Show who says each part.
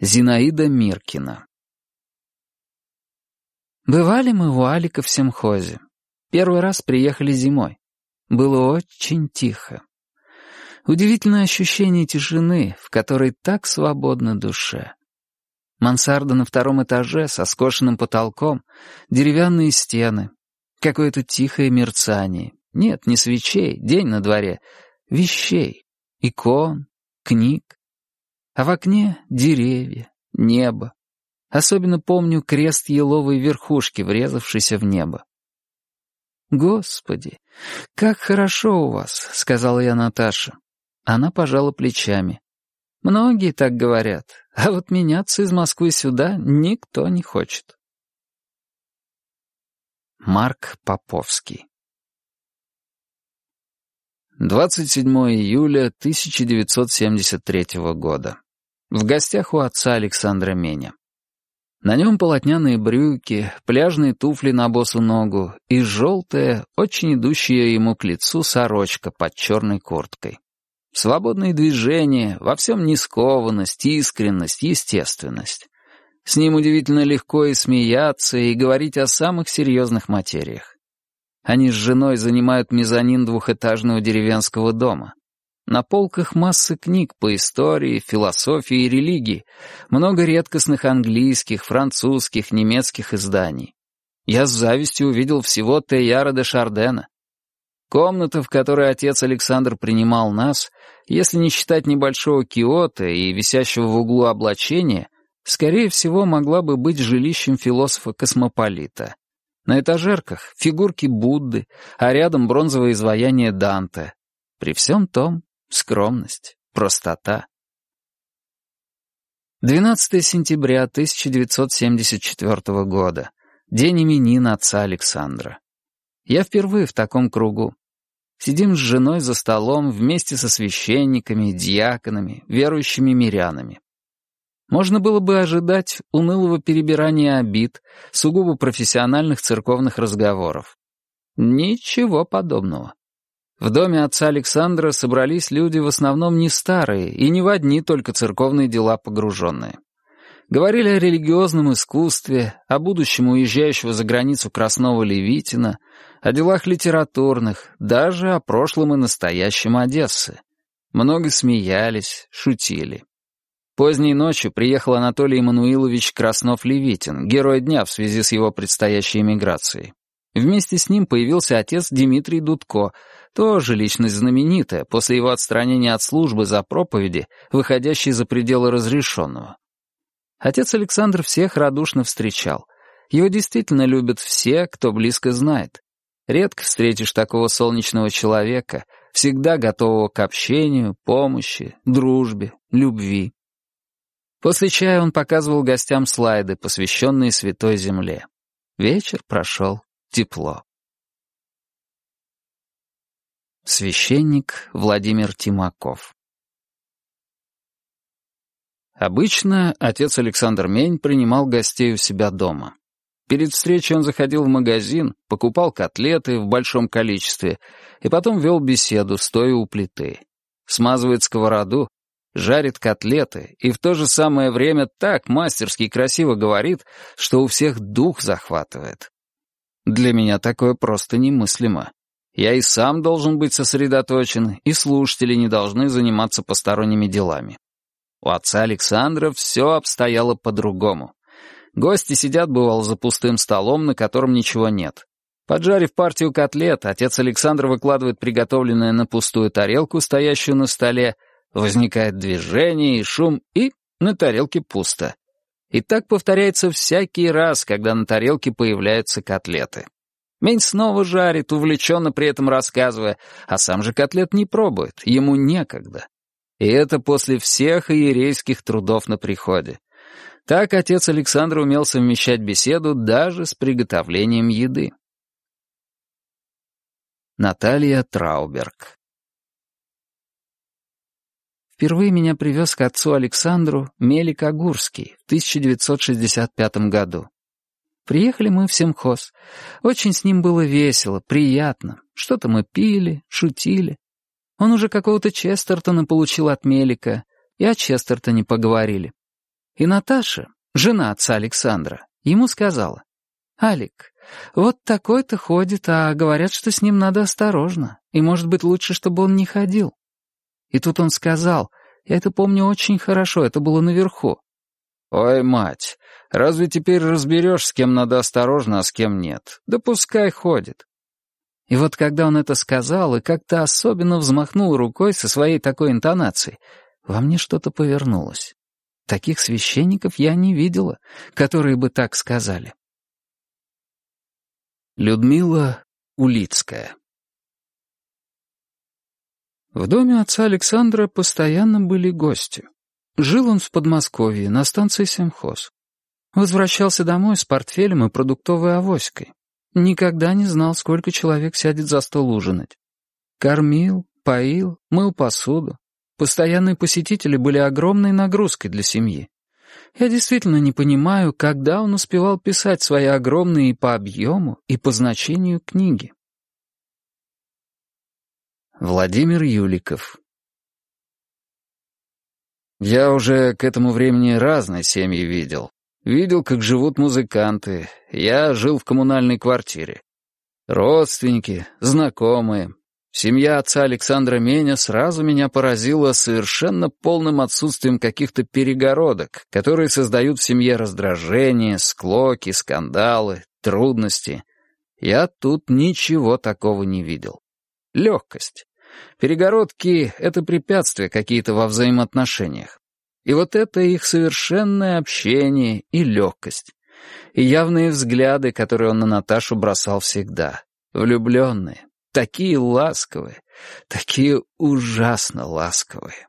Speaker 1: Зинаида Миркина Бывали мы у Алика в семхозе. Первый раз приехали зимой. Было очень тихо. Удивительное ощущение тишины, в которой так свободно душе. Мансарда на втором этаже со скошенным потолком, деревянные стены, какое-то тихое мерцание. Нет, не свечей, день на дворе, вещей, икон, книг. А в окне деревья, небо. Особенно помню крест еловой верхушки, врезавшийся в небо. «Господи, как хорошо у вас», — сказала я Наташе. Она пожала плечами. «Многие так говорят, а вот меняться из Москвы сюда никто не хочет». Марк Поповский 27 июля 1973 года. В гостях у отца Александра Меня. На нем полотняные брюки, пляжные туфли на босу ногу и желтая, очень идущая ему к лицу сорочка под черной курткой. Свободные движения, во всем нескованность, искренность, естественность. С ним удивительно легко и смеяться, и говорить о самых серьезных материях. Они с женой занимают мезонин двухэтажного деревенского дома. На полках массы книг по истории, философии и религии, много редкостных английских, французских, немецких изданий. Я с завистью увидел всего Тейяра де Шардена. Комната, в которой отец Александр принимал нас, если не считать небольшого киота и висящего в углу облачения, скорее всего, могла бы быть жилищем философа-космополита. На этажерках фигурки Будды, а рядом бронзовое изваяние Данте. При всем том, скромность, простота. 12 сентября 1974 года. День именин отца Александра. Я впервые в таком кругу. Сидим с женой за столом вместе со священниками, диаконами, верующими мирянами. Можно было бы ожидать унылого перебирания обид, сугубо профессиональных церковных разговоров. Ничего подобного. В доме отца Александра собрались люди в основном не старые и не в одни только церковные дела погруженные. Говорили о религиозном искусстве, о будущем уезжающего за границу Красного Левитина, о делах литературных, даже о прошлом и настоящем Одессы. Много смеялись, шутили. Поздней ночью приехал Анатолий Эммануилович Краснов-Левитин, герой дня в связи с его предстоящей эмиграцией. Вместе с ним появился отец Дмитрий Дудко, тоже личность знаменитая, после его отстранения от службы за проповеди, выходящей за пределы разрешенного. Отец Александр всех радушно встречал. Его действительно любят все, кто близко знает. Редко встретишь такого солнечного человека, всегда готового к общению, помощи, дружбе, любви. После чая он показывал гостям слайды, посвященные Святой Земле. Вечер прошел тепло. Священник Владимир Тимаков Обычно отец Александр Мень принимал гостей у себя дома. Перед встречей он заходил в магазин, покупал котлеты в большом количестве и потом вел беседу, стоя у плиты. Смазывает сковороду, жарит котлеты и в то же самое время так мастерски и красиво говорит, что у всех дух захватывает. Для меня такое просто немыслимо. Я и сам должен быть сосредоточен, и слушатели не должны заниматься посторонними делами. У отца Александра все обстояло по-другому. Гости сидят, бывало, за пустым столом, на котором ничего нет. Поджарив партию котлет, отец Александр выкладывает приготовленное на пустую тарелку, стоящую на столе, возникает движение и шум, и на тарелке пусто. И так повторяется всякий раз, когда на тарелке появляются котлеты. Мень снова жарит, увлеченно при этом рассказывая, а сам же котлет не пробует, ему некогда. И это после всех иерейских трудов на приходе. Так отец Александр умел совмещать беседу даже с приготовлением еды. Наталья Трауберг Впервые меня привез к отцу Александру Мелик Агурский в 1965 году. Приехали мы в семхоз. Очень с ним было весело, приятно. Что-то мы пили, шутили. Он уже какого-то Честертона получил от Мелика, и о Честертоне поговорили. И Наташа, жена отца Александра, ему сказала, «Алик, вот такой-то ходит, а говорят, что с ним надо осторожно, и, может быть, лучше, чтобы он не ходил». И тут он сказал, я это помню очень хорошо, это было наверху, «Ой, мать, разве теперь разберешь, с кем надо осторожно, а с кем нет? Да пускай ходит». И вот когда он это сказал и как-то особенно взмахнул рукой со своей такой интонацией, во мне что-то повернулось. Таких священников я не видела, которые бы так сказали. Людмила Улицкая В доме отца Александра постоянно были гости. Жил он в Подмосковье, на станции Семхоз. Возвращался домой с портфелем и продуктовой авоськой. Никогда не знал, сколько человек сядет за стол ужинать. Кормил, поил, мыл посуду. Постоянные посетители были огромной нагрузкой для семьи. Я действительно не понимаю, когда он успевал писать свои огромные и по объему, и по значению книги. Владимир Юликов я уже к этому времени разные семьи видел. Видел, как живут музыканты. Я жил в коммунальной квартире. Родственники, знакомые. Семья отца Александра Меня сразу меня поразила совершенно полным отсутствием каких-то перегородок, которые создают в семье раздражение, склоки, скандалы, трудности. Я тут ничего такого не видел. Легкость. Перегородки — это препятствия какие-то во взаимоотношениях. И вот это их совершенное общение и легкость. И явные взгляды, которые он на Наташу бросал всегда. Влюбленные, такие ласковые, такие ужасно ласковые.